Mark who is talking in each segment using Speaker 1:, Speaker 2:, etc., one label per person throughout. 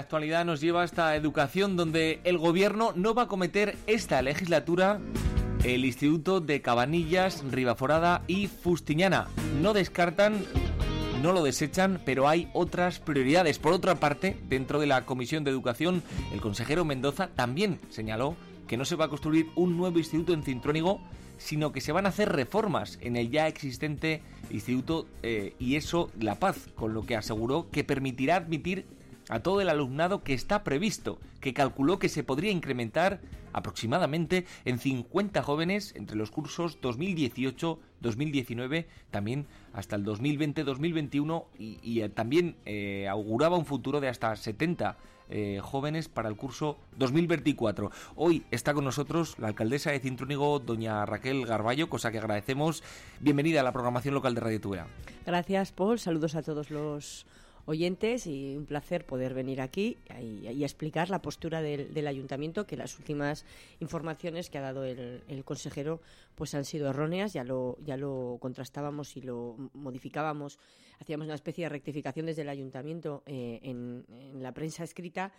Speaker 1: actualidad nos lleva hasta educación, donde el gobierno no va a cometer esta legislatura el Instituto de Cabanillas, Ribaforada y Fustiñana. No descartan, no lo desechan, pero hay otras prioridades. Por otra parte, dentro de la Comisión de Educación, el consejero Mendoza también señaló que no se va a construir un nuevo instituto en Cintrónigo, sino que se van a hacer reformas en el ya existente instituto eh, y eso La Paz, con lo que aseguró que permitirá admitir a todo el alumnado que está previsto, que calculó que se podría incrementar aproximadamente en 50 jóvenes entre los cursos 2018-2019, también hasta el 2020-2021 y, eh, también eh, auguraba un futuro de hasta 70 eh, jóvenes para el curso 2024. Hoy está con nosotros la alcaldesa de Cintrúnigo, doña Raquel Garballo, cosa que agradecemos. Bienvenida a la programación local de Radio Tubera.
Speaker 2: Gracias, Paul. Saludos a todos los oyentes y un placer poder venir aquí y, explicar la postura del, ayuntamiento, que las últimas informaciones que ha dado el, consejero pues han sido erróneas, ya lo, ya lo contrastábamos y lo modificábamos, hacíamos una especie de rectificación desde el ayuntamiento eh, en, la prensa escrita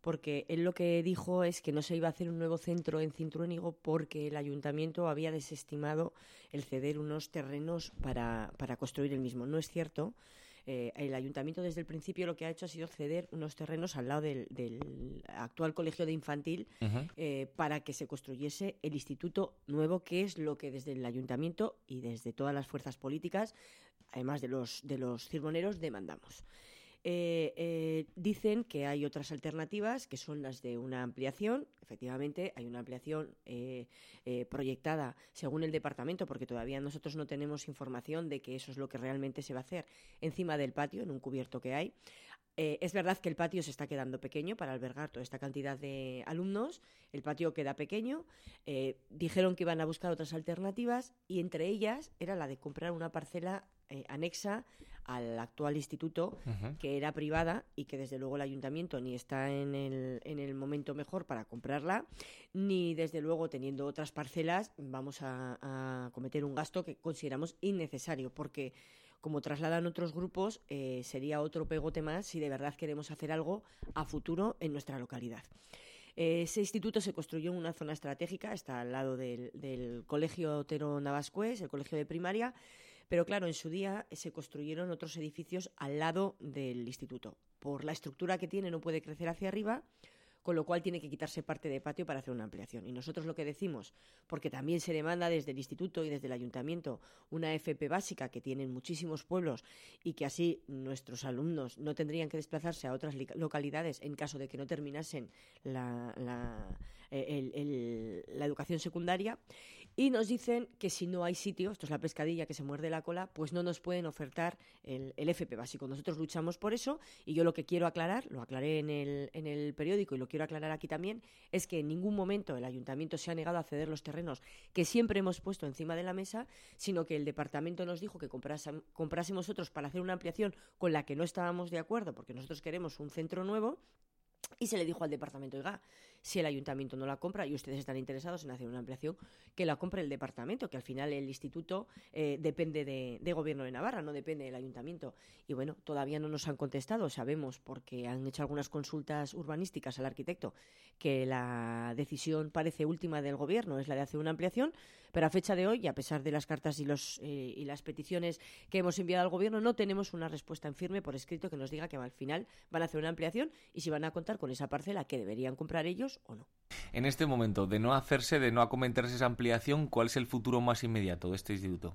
Speaker 2: porque él lo que dijo es que no se iba a hacer un nuevo centro en Cintruénigo porque el ayuntamiento había desestimado el ceder unos terrenos para, para construir el mismo. No es cierto. Eh, el ayuntamiento desde el principio lo que ha hecho ha sido ceder unos terrenos al lado del, actual colegio de infantil eh, para que se construyese el instituto nuevo, que es lo que desde el ayuntamiento y desde todas las fuerzas políticas, además de los, de los cirmoneros, demandamos. Eh, eh, dicen que hay otras alternativas que son las de una ampliación. Efectivamente, hay una ampliación eh, proyectada según el departamento, porque todavía nosotros no tenemos información de que eso es lo que realmente se va a hacer encima del patio, en un cubierto que hay. es verdad que el patio se está quedando pequeño para albergar toda esta cantidad de alumnos. El patio queda pequeño. dijeron que iban a buscar otras alternativas y entre ellas era la de comprar una parcela anexa al actual instituto, que era privada y que desde luego el ayuntamiento ni está en el, en el momento mejor para comprarla, ni desde luego teniendo otras parcelas vamos a, cometer un gasto que consideramos innecesario, porque como trasladan otros grupos, eh, sería otro pegote más si de verdad queremos hacer algo a futuro en nuestra localidad. Ese instituto se construyó en una zona estratégica, está al lado del, del Colegio Otero Navascués, el colegio de primaria, pero claro, en su día se construyeron otros edificios al lado del instituto. Por la estructura que tiene no puede crecer hacia arriba, con lo cual tiene que quitarse parte de patio para hacer una ampliación. Y nosotros lo que decimos, porque también se demanda desde el instituto y desde el ayuntamiento una FP básica que tienen muchísimos pueblos y que así nuestros alumnos no tendrían que desplazarse a otras localidades en caso de que no terminasen la, la, eh, educación secundaria. Y nos dicen que si no hay sitio, esto es la pescadilla que se muerde la cola, pues no nos pueden ofertar el, el FP básico. Nosotros luchamos por eso y yo lo que quiero aclarar, lo aclaré en el, en el periódico y lo quiero aclarar aquí también, es que en ningún momento el ayuntamiento se ha negado a ceder los terrenos que siempre hemos puesto encima de la mesa, sino que el departamento nos dijo que comprásemos otros para hacer una ampliación con la que no estábamos de acuerdo, porque nosotros queremos un centro nuevo. Y se le dijo al departamento, oiga, si el ayuntamiento no la compra y ustedes están interesados en hacer una ampliación, que la compre el departamento, que al final el instituto eh, depende de, gobierno de Navarra, no depende del ayuntamiento. Y bueno, todavía no nos han contestado, sabemos, porque han hecho algunas consultas urbanísticas al arquitecto, que la decisión parece última del gobierno, es la de hacer una ampliación, pero a fecha de hoy, a pesar de las cartas y, los, eh, y las peticiones que hemos enviado al gobierno, no tenemos una respuesta en firme por escrito que nos diga que al final van a hacer una ampliación y si van a contar con esa parcela que deberían comprar ellos o no.
Speaker 1: En este momento, de no hacerse, de no acometerse esa ampliación, ¿cuál es el futuro más inmediato de este instituto?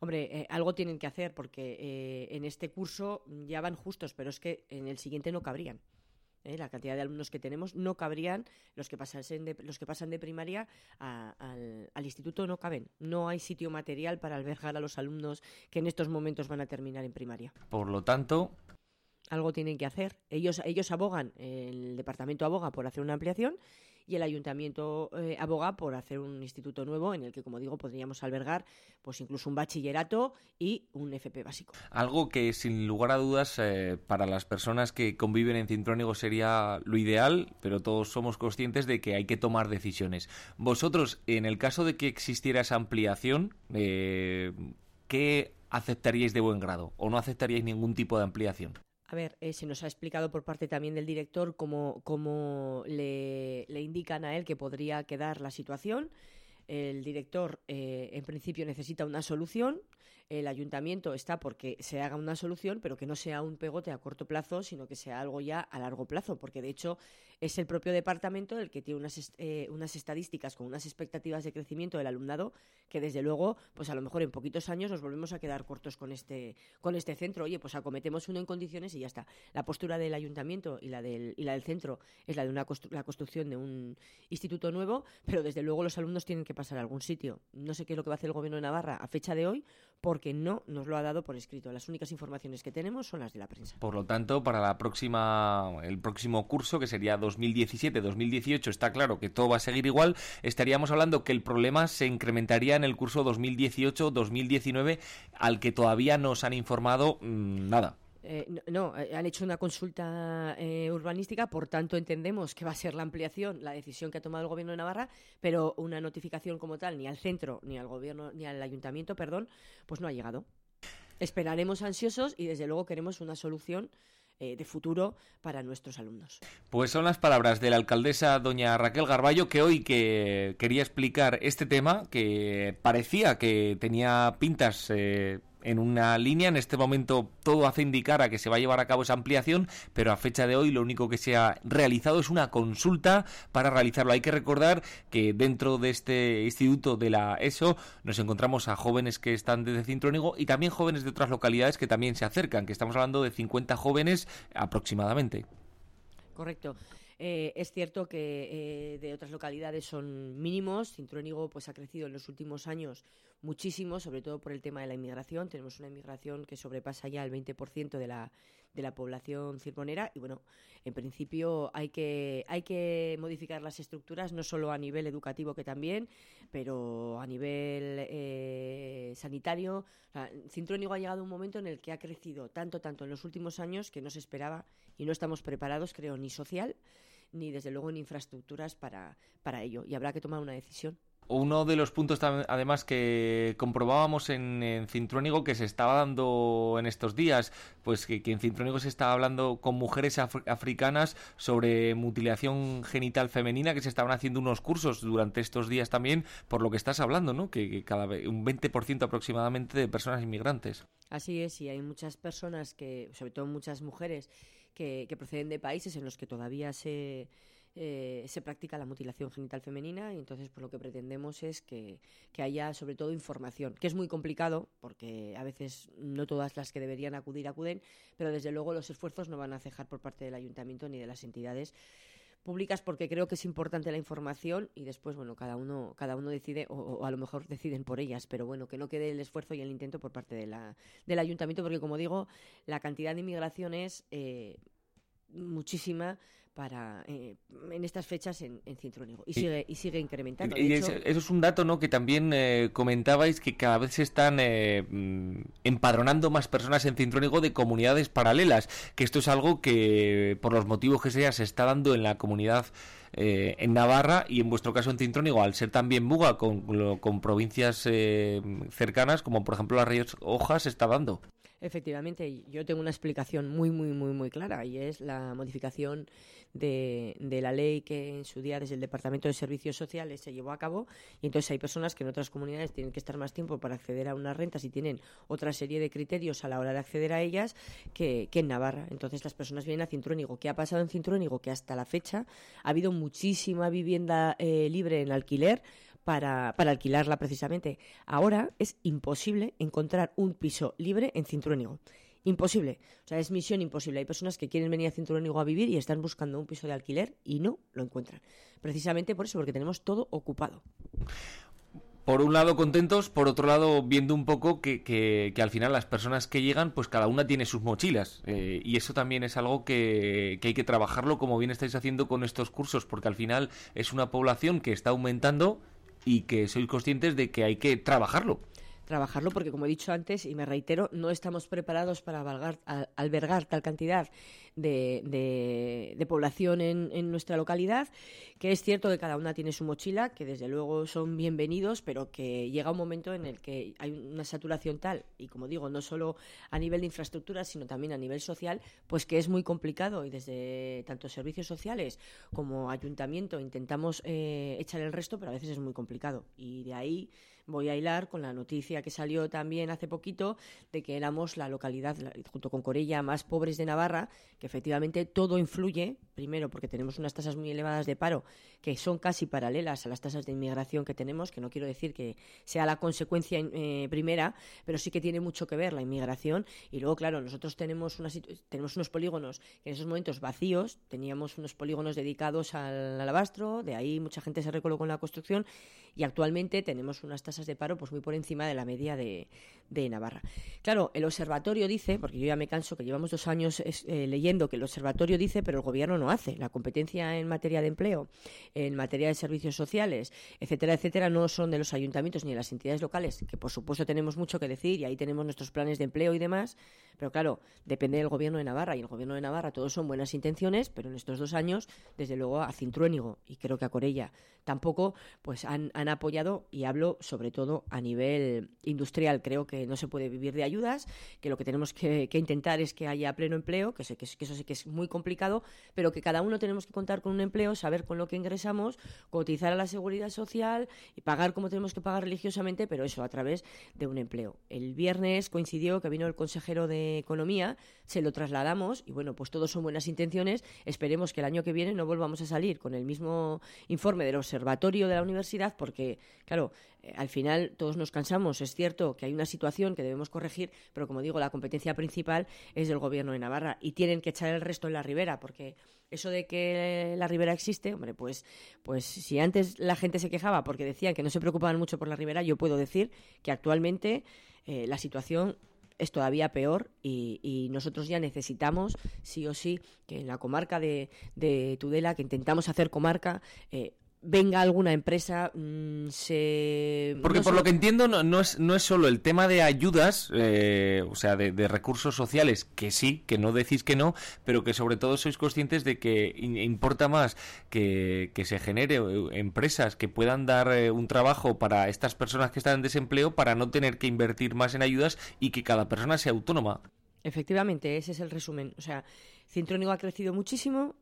Speaker 2: Hombre, eh, algo tienen que hacer porque eh, en este curso ya van justos, pero es que en el siguiente no cabrían. ¿Eh? la cantidad de alumnos que tenemos no cabrían los que pasan de, los que pasan de primaria al, al, instituto no caben no hay sitio material para albergar a los alumnos que en estos momentos van a terminar en primaria
Speaker 1: por lo tanto
Speaker 2: algo tienen que hacer. Ellos, ellos abogan, el departamento aboga por hacer una ampliación y el ayuntamiento eh, aboga por hacer un instituto nuevo en el que, como digo, podríamos albergar pues incluso un bachillerato y un FP básico.
Speaker 1: Algo que, sin lugar a dudas, eh, para las personas que conviven en Cintrónigo sería lo ideal, pero todos somos conscientes de que hay que tomar decisiones. Vosotros, en el caso de que existiera esa ampliación, eh, ¿qué aceptaríais de buen grado o no aceptaríais ningún tipo de ampliación?
Speaker 2: A ver, eh, se nos ha explicado por parte también del director cómo, cómo le, le indican a él que podría quedar la situación. El director eh, en principio necesita una solución, el ayuntamiento está porque se haga una solución, pero que no sea un pegote a corto plazo, sino que sea algo ya a largo plazo, porque de hecho es el propio departamento el que tiene unas, eh, unas estadísticas con unas expectativas de crecimiento del alumnado que desde luego, pues a lo mejor en poquitos años nos volvemos a quedar cortos con este, con este centro. Oye, pues acometemos uno en condiciones y ya está. La postura del ayuntamiento y la del, y la del centro es la de una la construcción de un instituto nuevo, pero desde luego los alumnos tienen que pasar a algún sitio. No sé qué es lo que va a hacer el Gobierno de Navarra a fecha de hoy, porque no nos lo ha dado por escrito. Las únicas informaciones que tenemos son las de la prensa.
Speaker 1: Por lo tanto, para la próxima, el próximo curso, que sería 2017-2018, está claro que todo va a seguir igual. Estaríamos hablando que el problema se incrementaría en el curso 2018-2019, al que todavía nos han informado mm, nada.
Speaker 2: Eh, no, eh, han hecho una consulta eh, urbanística, por tanto entendemos que va a ser la ampliación, la decisión que ha tomado el Gobierno de Navarra, pero una notificación como tal ni al centro, ni al Gobierno, ni al Ayuntamiento, perdón, pues no ha llegado. Esperaremos ansiosos y desde luego queremos una solución de futuro para nuestros alumnos.
Speaker 1: Pues son las palabras de la alcaldesa doña Raquel Garballo que hoy que quería explicar este tema que parecía que tenía pintas en una línea. En este momento todo hace indicar a que se va a llevar a cabo esa ampliación, pero a fecha de hoy lo único que se ha realizado es una consulta para realizarlo. Hay que recordar que dentro de este instituto de la ESO nos encontramos a jóvenes que están desde Cintrónigo y también jóvenes de otras localidades que también se acercan, que estamos hablando de 50 jóvenes aproximadamente.
Speaker 2: Correcto. Eh, es cierto que eh, de otras localidades son mínimos. Cintrónigo pues, ha crecido en los últimos años muchísimo, sobre todo por el tema de la inmigración. Tenemos una inmigración que sobrepasa ya el 20% de la, de la población circonera y bueno, en principio hay que, hay que modificar las estructuras, no solo a nivel educativo que también, pero a nivel eh, sanitario. Cintrónigo ha llegado un momento en el que ha crecido tanto, tanto en los últimos años que no se esperaba y no estamos preparados, creo, ni social ni desde luego en infraestructuras para, para ello y habrá que tomar una decisión.
Speaker 1: Uno de los puntos además que comprobábamos en, en, Cintrónigo que se estaba dando en estos días, pues que, en Cintrónigo se estaba hablando con mujeres africanas sobre mutilación genital femenina, que se estaban haciendo unos cursos durante estos días también, por lo que estás hablando, ¿no? Que, que cada vez un 20% aproximadamente de personas inmigrantes.
Speaker 2: Así es, y hay muchas personas que, sobre todo muchas mujeres, que, que proceden de países en los que todavía se eh, se practica la mutilación genital femenina y entonces pues lo que pretendemos es que, haya sobre todo información, que es muy complicado porque a veces no todas las que deberían acudir acuden, pero desde luego los esfuerzos no van a cejar por parte del ayuntamiento ni de las entidades públicas porque creo que es importante la información y después bueno cada uno cada uno decide o, a lo mejor deciden por ellas pero bueno que no quede el esfuerzo y el intento por parte de la, del ayuntamiento porque como digo la cantidad de inmigración es eh, muchísima para eh, en estas fechas en, en Cintrónigo y sigue y sigue incrementando.
Speaker 1: y eso es un dato, ¿no? Que también eh, comentabais que cada vez se están eh, mm, empadronando más personas en Cintrónigo de comunidades paralelas, que esto es algo que por los motivos que sea se está dando en la comunidad en Navarra y en vuestro caso en Cintrónigo, al ser también Buga con, con provincias cercanas, como por ejemplo las Ríos Hojas, se está dando.
Speaker 2: Efectivamente, yo tengo una explicación muy, muy, muy, muy clara y es la modificación de, de, la ley que en su día desde el Departamento de Servicios Sociales se llevó a cabo y entonces hay personas que en otras comunidades tienen que estar más tiempo para acceder a unas rentas y tienen otra serie de criterios a la hora de acceder a ellas que, en Navarra. Entonces las personas vienen a Cintrónigo. ¿Qué ha pasado en Cintrónigo? Que hasta la fecha ha habido muchísima vivienda eh, libre en alquiler para, para, alquilarla precisamente. Ahora es imposible encontrar un piso libre en Cintruénigo. Imposible. O sea, es misión imposible. Hay personas que quieren venir a Cintruénigo a vivir y están buscando un piso de alquiler y no lo encuentran. Precisamente por eso, porque tenemos todo ocupado
Speaker 1: por un lado contentos, por otro lado viendo un poco que, que, al final las personas que llegan, pues cada una tiene sus mochilas. Eh, y eso también es algo que, que, hay que trabajarlo como bien estáis haciendo con estos cursos, porque al final es una población que está aumentando y que sois conscientes de que hay que trabajarlo.
Speaker 2: Trabajarlo, porque como he dicho antes, y me reitero, no estamos preparados para albergar tal cantidad de, población en, nuestra localidad, que es cierto que cada una tiene su mochila, que desde luego son bienvenidos, pero que llega un momento en el que hay una saturación tal, y como digo, no solo a nivel de infraestructura, sino también a nivel social, pues que es muy complicado y desde tanto servicios sociales como ayuntamiento intentamos eh, echar el resto, pero a veces es muy complicado. Y de ahí voy a hilar con la noticia que salió también hace poquito de que éramos la localidad, junto con Corella, más pobres de Navarra, que efectivamente todo influye, primero porque tenemos unas tasas muy elevadas de paro, que son casi paralelas a las tasas de inmigración que tenemos, que no quiero decir que sea la consecuencia eh, primera, pero sí que tiene mucho que ver la inmigración. Y luego, claro, nosotros tenemos, unos polígonos que en esos momentos vacíos, teníamos unos polígonos dedicados al alabastro, de ahí mucha gente se recolocó en la construcción, y actualmente tenemos unas tasas de paro pues muy por encima de la media de, Navarra. Claro, el observatorio dice, porque yo ya me canso que llevamos dos años eh, leyendo que el observatorio dice, pero el gobierno no hace. La competencia en materia de empleo, en materia de servicios sociales, etcétera, etcétera, no son de los ayuntamientos ni de las entidades locales, que por supuesto tenemos mucho que decir y ahí tenemos nuestros planes de empleo y demás, pero claro, depende del gobierno de Navarra y el gobierno de Navarra todos son buenas intenciones, pero en estos dos años, desde luego a Cintruénigo y creo que a Corella tampoco, pues han, apoyado y hablo sobre todo a nivel industrial. Creo que no se puede vivir de ayudas, que lo que tenemos que, intentar es que haya pleno empleo, que, sé, que, eso sí que es muy complicado, pero que cada uno tenemos que contar con un empleo, saber con lo que ingresamos, cotizar a la seguridad social y pagar como tenemos que pagar religiosamente, pero eso a través de un empleo. El viernes coincidió que vino el consejero de Economía, se lo trasladamos y bueno, pues todos son buenas intenciones. Esperemos que el año que viene no volvamos a salir con el mismo informe del observatorio de la universidad, porque, claro, al final todos nos cansamos. Es cierto que hay una situación que debemos corregir, pero como digo, la competencia principal es del Gobierno de Navarra y tienen que echar el resto en la ribera, porque eso de que la ribera existe, hombre, pues, pues si antes la gente se quejaba porque decían que no se preocupaban mucho por la ribera, yo puedo decir que actualmente eh, la situación es todavía peor y, nosotros ya necesitamos, sí o sí, que en la comarca de, Tudela, que intentamos hacer comarca, eh, venga alguna empresa mm, se
Speaker 1: porque por lo que entiendo no, es no es solo el tema de ayudas eh, o sea de, recursos sociales que sí que no decís que no pero que sobre todo sois conscientes de que importa más que, se genere eh, empresas que puedan dar eh, un trabajo para estas personas que están en desempleo para no tener que invertir más en ayudas y que cada persona sea autónoma.
Speaker 2: Efectivamente ese es el resumen. O sea Cintrónigo ha crecido muchísimo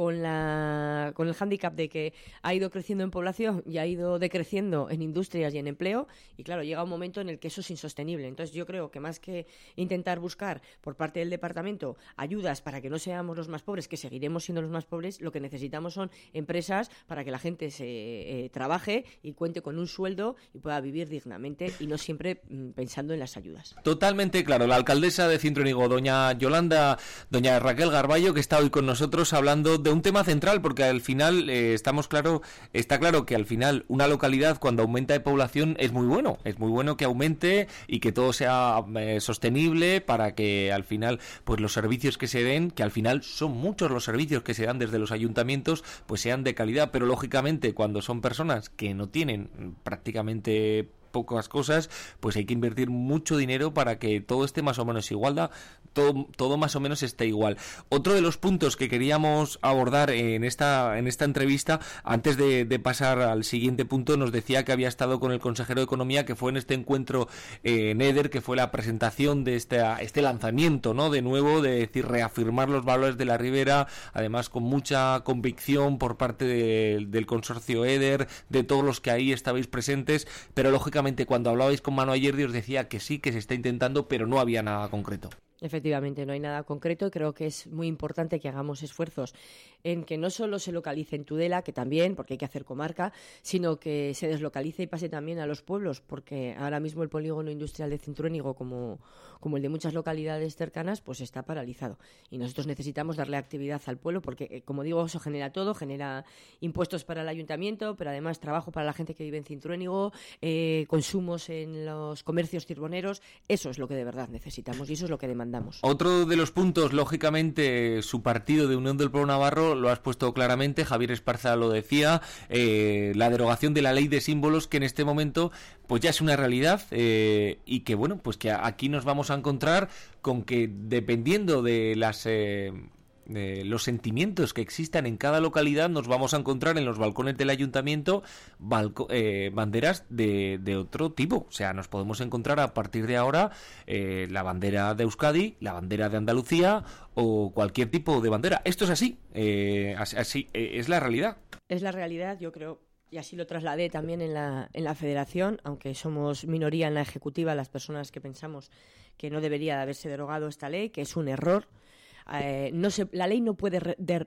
Speaker 2: con, la, con el hándicap de que ha ido creciendo en población y ha ido decreciendo en industrias y en empleo, y claro, llega un momento en el que eso es insostenible. Entonces yo creo que más que intentar buscar por parte del departamento ayudas para que no seamos los más pobres, que seguiremos siendo los más pobres, lo que necesitamos son empresas para que la gente se eh, trabaje y cuente con un sueldo y pueda vivir dignamente y no siempre mm, pensando en las ayudas.
Speaker 1: Totalmente claro. La alcaldesa de Cintrónigo, doña Yolanda, doña Raquel Garballo, que está hoy con nosotros hablando de un tema central, porque al final eh, estamos claro, está claro que al final una localidad cuando aumenta de población es muy bueno, es muy bueno que aumente y que todo sea eh, sostenible para que al final pues los servicios que se den, que al final son muchos los servicios que se dan desde los ayuntamientos, pues sean de calidad, pero lógicamente cuando son personas que no tienen prácticamente pocas cosas, pues hay que invertir mucho dinero para que todo esté más o menos igual, todo, todo más o menos esté igual. Otro de los puntos que queríamos abordar en esta, en esta entrevista, antes de, pasar al siguiente punto, nos decía que había estado con el consejero de Economía, que fue en este encuentro eh, en Eder, que fue la presentación de este, este lanzamiento, ¿no? De nuevo, de decir, reafirmar los valores de la Ribera, además con mucha convicción por parte del consorcio Eder, de todos los que ahí estabais presentes, pero lógicamente cuando hablabais con Mano ayer os decía que sí, que se está intentando, pero no había nada concreto.
Speaker 2: Efectivamente, no hay nada concreto y creo que es muy importante que hagamos esfuerzos en que no solo se localice en Tudela, que también, porque hay que hacer comarca, sino que se deslocalice y pase también a los pueblos, porque ahora mismo el polígono industrial de Cintruénigo, como, como el de muchas localidades cercanas, pues está paralizado. Y nosotros necesitamos darle actividad al pueblo, porque, eh, como digo, eso genera todo, genera impuestos para el ayuntamiento, pero además trabajo para la gente que vive en Cintruénigo, eh, consumos en los comercios cirboneros. Eso es lo que de verdad necesitamos y eso es lo que demandamos
Speaker 1: Otro de los puntos, lógicamente, su partido de Unión del Pueblo Navarro lo has puesto claramente, Javier Esparza lo decía, eh, la derogación de la ley de símbolos que en este momento pues ya es una realidad eh, y que bueno, pues que aquí nos vamos a encontrar con que dependiendo de las los sentimientos que existan en cada localidad, nos vamos a encontrar en los balcones del ayuntamiento eh, banderas de, otro tipo. O sea, nos podemos encontrar a partir de ahora eh, la bandera de Euskadi, la bandera de Andalucía o cualquier tipo de bandera. Esto es así, eh, así es la realidad.
Speaker 2: Es la realidad, yo creo y así lo trasladé también en la, en la federación, aunque somos minoría en la ejecutiva, las personas que pensamos que no debería haberse derogado esta ley, que es un error, eh, no se, la ley no puede,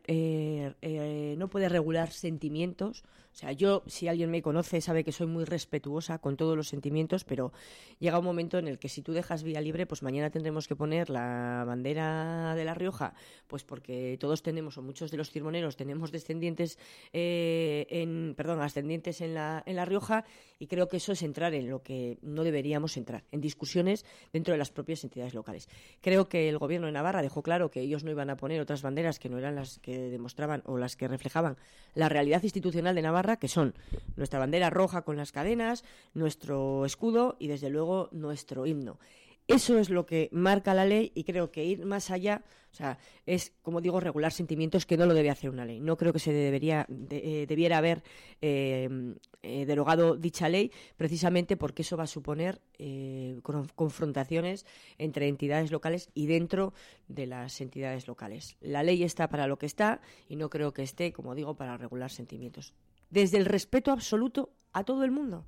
Speaker 2: eh, eh, no puede regular sentimientos, o sea, yo, si alguien me conoce, sabe que soy muy respetuosa con todos los sentimientos, pero llega un momento en el que si tú dejas vía libre, pues mañana tendremos que poner la bandera de La Rioja, pues porque todos tenemos, o muchos de los cirmoneros tenemos descendientes eh, perdón, ascendientes en la, en La Rioja, y creo que eso es entrar en lo que no deberíamos entrar, en discusiones dentro de las propias entidades locales. Creo que el gobierno de Navarra dejó claro que ellos no iban a poner otras banderas que no eran las que demostraban o las que reflejaban la realidad institucional de Navarra que son nuestra bandera roja con las cadenas, nuestro escudo y desde luego nuestro himno. Eso es lo que marca la ley y creo que ir más allá, o sea, es, como digo, regular sentimientos que no lo debe hacer una ley. No creo que se debería, eh, debiera haber eh, eh, derogado dicha ley, precisamente porque eso va a suponer confrontaciones entre entidades locales y dentro de las entidades locales. La ley está para lo que está y no creo que esté, como digo, para regular sentimientos desde el respeto absoluto a todo el mundo,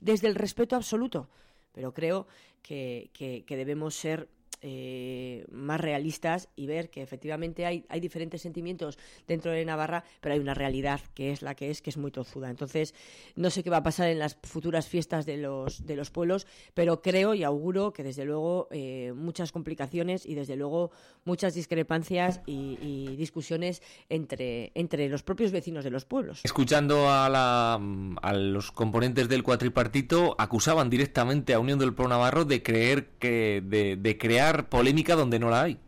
Speaker 2: desde el respeto absoluto. Pero creo que, que, que debemos ser eh, más realistas y ver que efectivamente hay, hay diferentes sentimientos dentro de Navarra, pero hay una realidad que es la que es, que es muy tozuda. Entonces, no sé qué va a pasar en las futuras fiestas de los, de los pueblos, pero creo y auguro que desde luego eh, muchas complicaciones y desde luego muchas discrepancias y, discusiones entre, entre los propios vecinos de los pueblos.
Speaker 1: Escuchando a, la, a los componentes del cuatripartito, acusaban directamente a Unión del Pro Navarro de creer que de, de crear polémica donde no la hay.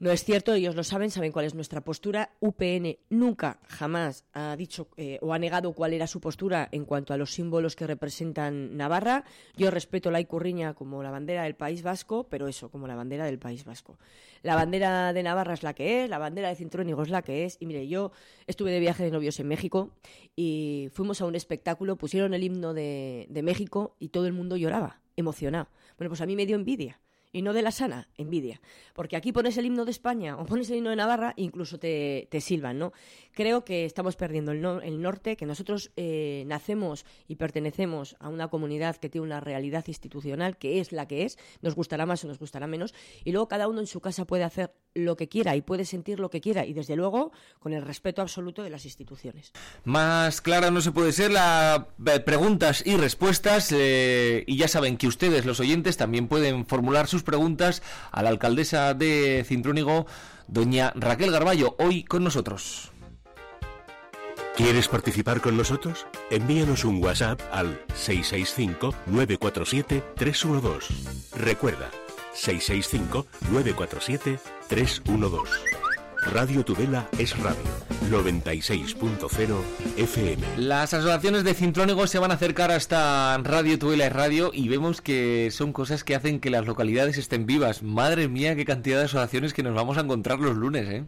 Speaker 2: No es cierto, ellos lo saben, saben cuál es nuestra postura. UPN nunca, jamás ha dicho eh, o ha negado cuál era su postura en cuanto a los símbolos que representan Navarra. Yo respeto la Icurriña como la bandera del País Vasco, pero eso, como la bandera del País Vasco. La bandera de Navarra es la que es, la bandera de Cintrónigo es la que es. Y mire, yo estuve de viaje de novios en México y fuimos a un espectáculo, pusieron el himno de, de México y todo el mundo lloraba, emocionado. Bueno, pues a mí me dio envidia y no de la sana, envidia. Porque aquí pones el himno de España o pones el himno de Navarra, incluso te, te silban, ¿no? Creo que estamos perdiendo el, el norte, que nosotros eh, nacemos y pertenecemos a una comunidad que tiene una realidad institucional que es la que es, nos gustará más o nos gustará menos, y luego cada uno en su casa puede hacer lo que quiera y puede sentir lo que quiera, y desde luego con el respeto absoluto de las instituciones.
Speaker 1: Más clara no se puede ser las eh, preguntas y respuestas, eh, y ya saben que ustedes, los oyentes, también pueden formular sus preguntas a la alcaldesa de Cintrónigo, doña Raquel Garballo, hoy con nosotros.
Speaker 3: ¿Quieres participar con nosotros? Envíanos un WhatsApp al 665-947-312. Recuerda, 665-947-312. Radio Tudela es radio 96.0 FM.
Speaker 1: Las asociaciones de Cintrónigo se van a acercar hasta Radio Tudela es radio y vemos que son cosas que hacen que las localidades estén vivas. Madre mía, qué cantidad de asociaciones que nos vamos a encontrar los lunes, ¿eh?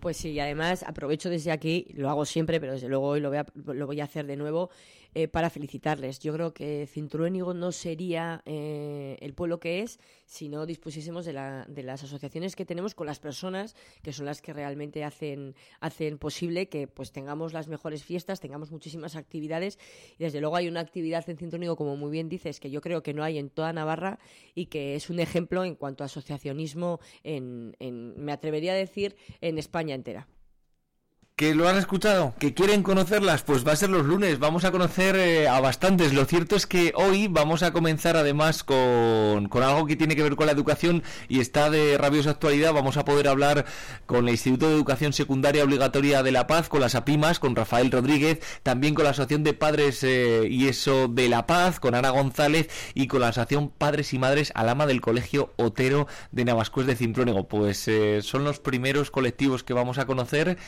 Speaker 2: Pues sí, además aprovecho desde aquí, lo hago siempre, pero desde luego hoy lo voy a, lo voy a hacer de nuevo, eh, para felicitarles. Yo creo que Cintruénigo no sería eh, el pueblo que es si no dispusiésemos de, la, de, las asociaciones que tenemos con las personas que son las que realmente hacen, hacen posible que pues tengamos las mejores fiestas, tengamos muchísimas actividades y desde luego hay una actividad en Cintruénigo, como muy bien dices, que yo creo que no hay en toda Navarra y que es un ejemplo en cuanto a asociacionismo en, en me atrevería a decir, en España entera.
Speaker 1: Que lo han escuchado, que quieren conocerlas, pues va a ser los lunes. Vamos a conocer eh, a bastantes. Lo cierto es que hoy vamos a comenzar además con, con, algo que tiene que ver con la educación y está de rabiosa actualidad. Vamos a poder hablar con el Instituto de Educación Secundaria Obligatoria de La Paz, con las APIMAS, con Rafael Rodríguez, también con la Asociación de Padres eh, y eso de La Paz, con Ana González y con la Asociación Padres y Madres Alama del Colegio Otero de Navascués de Cintrónego. Pues eh, son los primeros colectivos que vamos a conocer.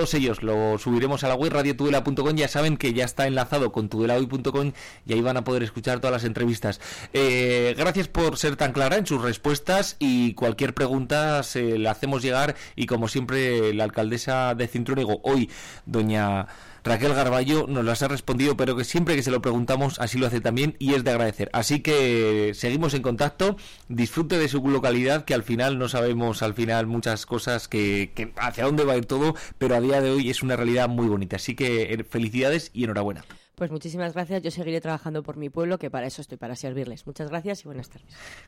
Speaker 1: Todos ellos lo subiremos a la web radiotudela.com. Ya saben que ya está enlazado con tudelahoy.com y ahí van a poder escuchar todas las entrevistas. Eh, gracias por ser tan clara en sus respuestas y cualquier pregunta se la hacemos llegar y como siempre la alcaldesa de Cintrónigo hoy, doña Raquel Garballo nos las ha respondido, pero que siempre que se lo preguntamos así lo hace también y es de agradecer. Así que seguimos en contacto, disfrute de su localidad, que al final no sabemos al final muchas cosas que, que hacia dónde va a ir todo, pero a día de hoy es una realidad muy bonita. Así que eh, felicidades y enhorabuena.
Speaker 2: Pues muchísimas gracias. Yo seguiré trabajando por mi pueblo, que para eso estoy, para servirles. Muchas gracias y buenas tardes.